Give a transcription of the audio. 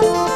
Música